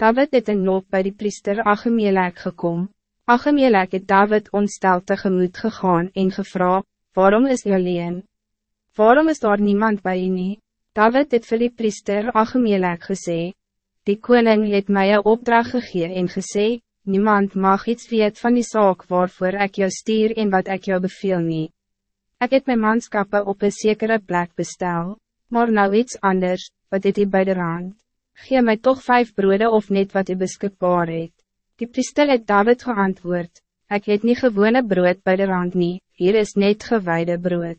David het in noop bij die priester Achemelek gekom. Achemelek het David ontstel tegemoet gegaan en gevra, waarom is u alleen? Waarom is daar niemand bij u nie? David het vir die priester Achemelek gesê, die koning het mij een opdracht gegeven en gesê, niemand mag iets weet van die zaak waarvoor ik jou stier en wat ik jou beveel niet. Ik heb mijn manskappen op een zekere plek bestel, maar nou iets anders, wat het hy bij de rand. Geef mij toch vijf broeden of net wat hy beskikbaar het. Die priester het David geantwoord, ik het niet gewone brood bij de rand nie, hier is net gewijde brood.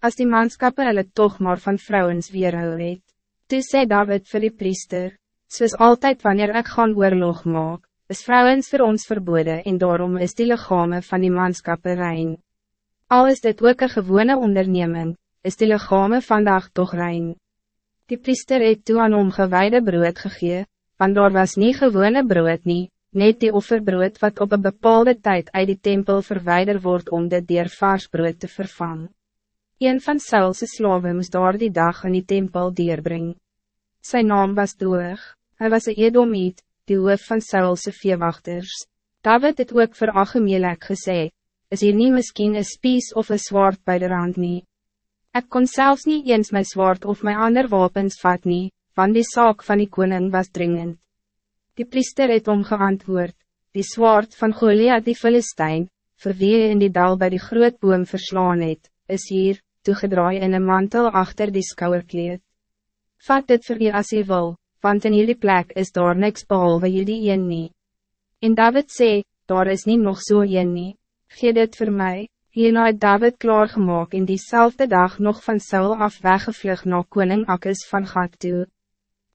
Als die manskappen hulle toch maar van vrouwens weerhou het. Toe sê David vir die priester, soos altijd wanneer ik gaan oorlog maak, is vrouwens voor ons verboden en daarom is die lichame van die manskappe rein. Al is dit ook een gewone onderneming, is die lichame vandaag toch rein. Die priester het toe aan hom gewijde brood gegee, want daar was niet gewone brood nie, net die offerbrood wat op een bepaalde tijd uit die tempel verwijder wordt om dit dier vaars brood te vervangen. Een van Saulse slaven moest daar die dag in die tempel dierbring. Zijn naam was Doeg, hij was een Edomiet, die hoof van Saulse veewachters. David het ook vir Achemelek gesê, is hier nie miskien een spies of een zwaard bij de rand nie. Ek kon zelfs niet eens mijn zwaard of mijn ander wapens vat nie, want die zaak van die koning was dringend. Die priester het omgeantwoord, die zwaard van Goliath die Philistijn, vir wie in die dal bij die groot boom verslaan het, is hier, toegedraai in een mantel achter die skouwerkleed. Vat dit vir jy as jy wil, want in jullie plek is daar niks behalve jullie een nie. En David sê, daar is niet nog so een nie, gee dit voor mij. Hierna het David klaargemaak en diezelfde dag nog van Saul af weggevlug na koning Akkes van Gat toe.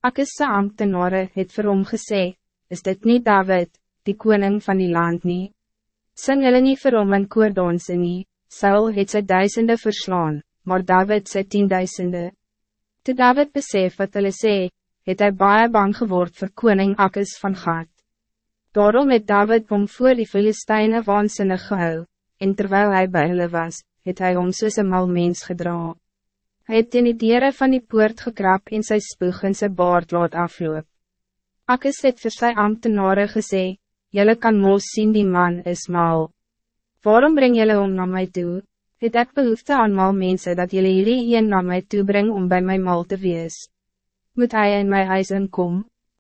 Akkes se ambtenare het vir hom gesê, is dit niet David, die koning van die land nie? Sing hulle nie vir hom in koordanse nie, Saul het sy duisende verslaan, maar David sy tienduisende. Toe David besef wat hulle sê, het hij baie bang geword voor koning Akkes van Gat. Daarom het David om voor die Filisteine waansinnig gehou, en terwijl hij bij hulle was, het hij om soos een mal mens gedra. Hy het in die dieren van die poort gekrap en sy spoeg en sy baard laat afloop. Akkes het vir sy ambtenare gesê, Jelle kan moos zien die man is mal. Waarom breng jullie om naar mij toe? Het ek behoefte aan mal mensen dat jullie jullie een naar mij toe brengen om bij mij mal te wees? moet hij in mijn huis inkom?